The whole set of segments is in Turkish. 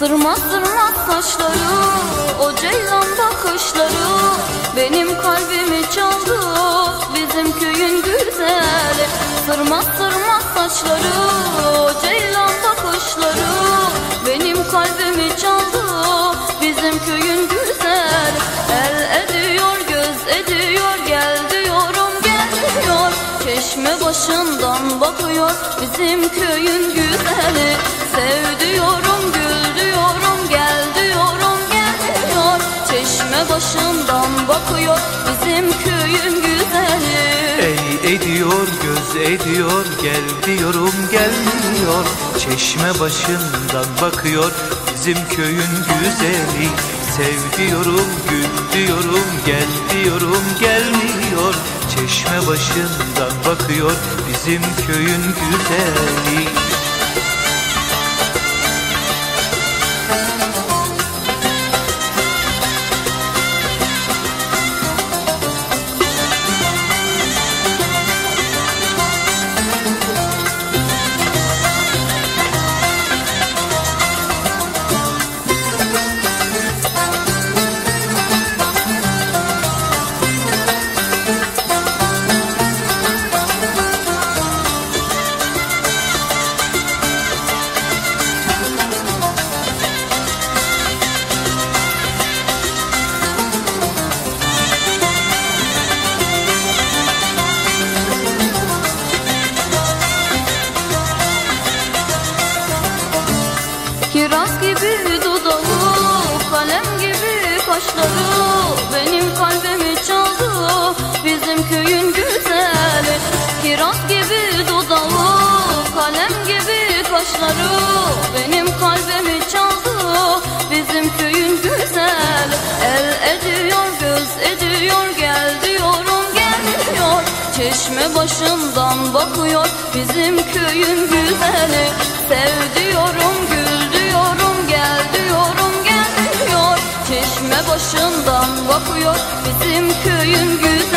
Sırma sırma saçları O ceylan bakışları Benim kalbimi çaldı Bizim köyün güzeli. Sırma sırma saçları O ceylan bakışları Benim kalbimi çaldı Bizim köyün güzeli. El ediyor göz ediyor Gel diyorum gelmiyor Çeşme başından bakıyor Bizim köyün güzeli. Sev diyorum gül Çeşme başından bakıyor Bizim köyün güzeli. Ey ediyor göz ediyor gel diyorum gelmiyor Çeşme başından bakıyor bizim köyün güzeli. Sev diyorum gül diyorum gel diyorum gelmiyor Çeşme başından bakıyor bizim köyün güzeli başından bakıyor, bizim köyün güzeli. Sev diyorum, gül diyorum, gel diyorum, gelmiyor Çeşme başından bakıyor, bizim köyün güzeli.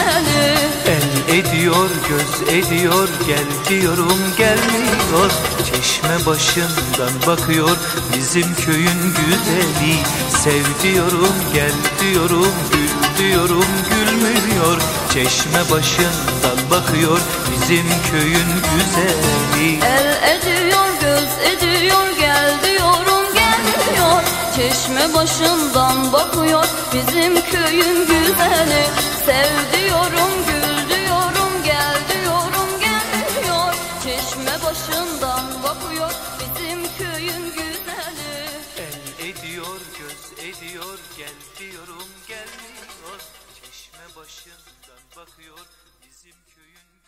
El ediyor göz ediyor gel diyorum gelmiyor Çeşme başından bakıyor bizim köyün güzeli. Sev diyorum gel diyorum gül diyorum gülmüyor. Çeşme başından bakıyor bizim köyün güzeli. El ediyor, göz ediyor, gel diyorum, gelmiyor. Çeşme başından bakıyor, bizim köyün güzeli. Sev diyorum, gül diyorum, gel diyorum, gelmiyor. Çeşme başından bakıyor, bizim köyün güzeli ediyor gel diyorum gelmiyor. Çeşme başından bakıyor bizim köyün